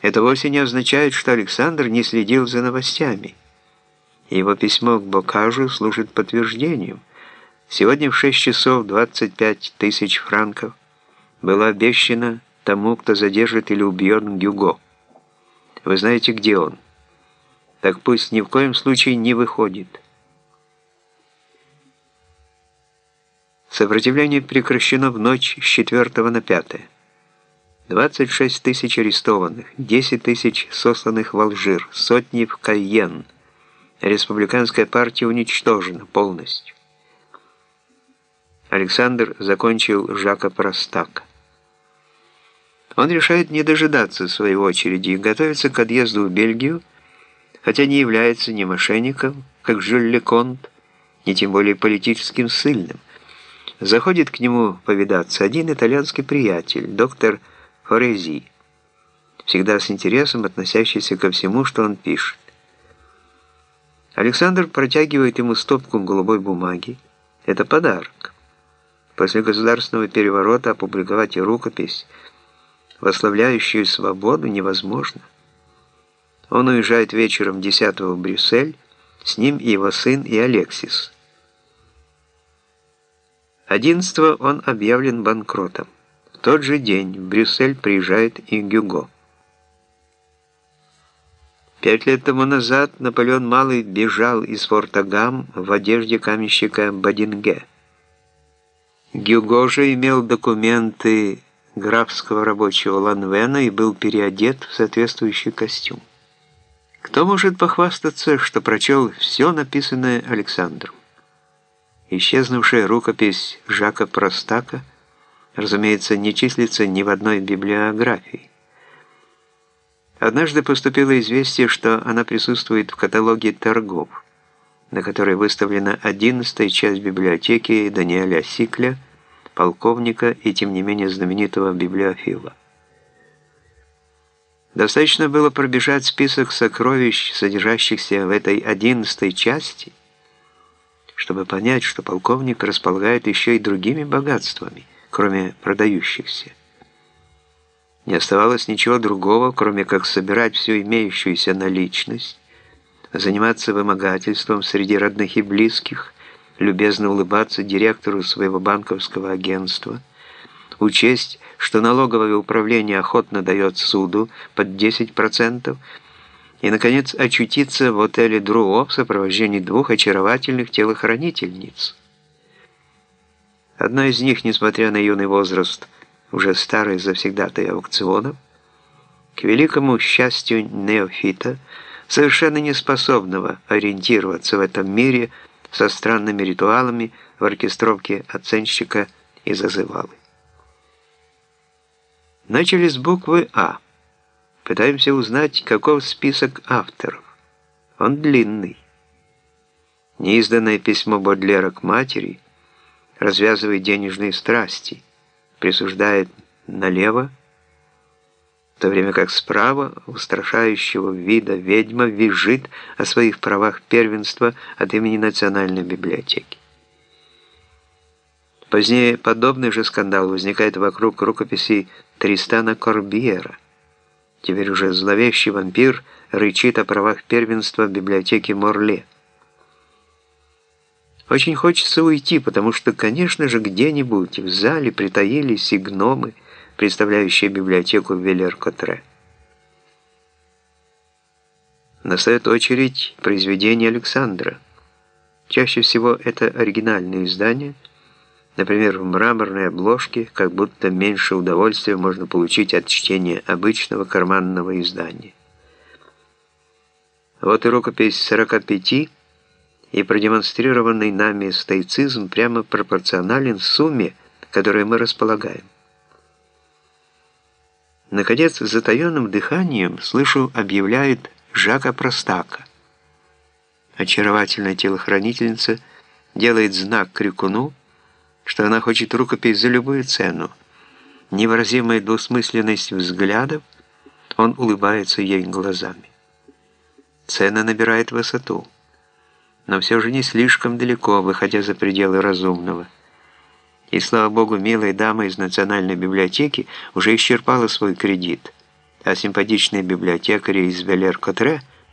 Это вовсе не означает, что Александр не следил за новостями. Его письмо к Бокажу служит подтверждением. Сегодня в 6 часов 25 тысяч франков было обещано тому, кто задержит или убьет Гюго. Вы знаете, где он? Так пусть ни в коем случае не выходит. Сопротивление прекращено в ночь с 4 на 5. 26 тысяч арестованных, 10 тысяч сосланных в Алжир, сотни в Кайен. Республиканская партия уничтожена полностью. Александр закончил Жака Простака. Он решает не дожидаться своей очереди и готовится к отъезду в Бельгию, хотя не является ни мошенником, как Жюль Леконт, ни тем более политическим ссыльным. Заходит к нему повидаться один итальянский приятель, доктор Форези, всегда с интересом относящийся ко всему, что он пишет. Александр протягивает ему стопку голубой бумаги. Это подарок. После государственного переворота опубликовать рукопись, восславляющую свободу, невозможно. Он уезжает вечером 10 в Брюссель, с ним и его сын, и Алексис. 11 он объявлен банкротом тот же день в Брюссель приезжает и Гюго. Пять лет тому назад Наполеон Малый бежал из форта Гам в одежде каменщика Бадинге. Гюго же имел документы графского рабочего Ланвена и был переодет в соответствующий костюм. Кто может похвастаться, что прочел все написанное Александром? Исчезнувшая рукопись Жака Простака – разумеется, не числится ни в одной библиографии. Однажды поступило известие, что она присутствует в каталоге торгов, на которой выставлена одиннадцатая часть библиотеки Даниэля Сикля, полковника и тем не менее знаменитого библиофила. Достаточно было пробежать список сокровищ, содержащихся в этой одиннадцатой части, чтобы понять, что полковник располагает еще и другими богатствами – кроме продающихся. Не оставалось ничего другого, кроме как собирать всю имеющуюся наличность, заниматься вымогательством среди родных и близких, любезно улыбаться директору своего банковского агентства, учесть, что налоговое управление охотно дает суду под 10%, и, наконец, очутиться в отеле Друо в сопровождении двух очаровательных телохранительниц. Одна из них, несмотря на юный возраст, уже старая завсегдатай аукционов, к великому счастью неофита, совершенно неспособного ориентироваться в этом мире со странными ритуалами в оркестровке оценщика и зазывалы. Начали с буквы «А». Пытаемся узнать, каков список авторов. Он длинный. Неизданное письмо Бодлера к матери – развязывает денежные страсти, присуждает налево, в то время как справа устрашающего вида ведьма визжит о своих правах первенства от имени Национальной библиотеки. Позднее подобный же скандал возникает вокруг рукописи Тристана Корбьера. Теперь уже зловещий вампир рычит о правах первенства в библиотеке Морле. Очень хочется уйти, потому что, конечно же, где-нибудь в зале притаились и гномы, представляющие библиотеку Велер-Котре. Настает очередь произведения Александра. Чаще всего это оригинальные издания, например, в мраморной обложке, как будто меньше удовольствия можно получить от чтения обычного карманного издания. Вот и рукопись 45 и продемонстрированный нами стоицизм прямо пропорционален сумме, которой мы располагаем. Наконец, затаенным дыханием, слышу, объявляет Жака Простака. Очаровательная телохранительница делает знак крикуну, что она хочет рукопись за любую цену. Невыразимая двусмысленность взглядов, он улыбается ей глазами. Цена набирает высоту но все же не слишком далеко, выходя за пределы разумного. И, слава богу, милая дама из Национальной библиотеки уже исчерпала свой кредит, а симпатичные библиотекари из Белер-Котре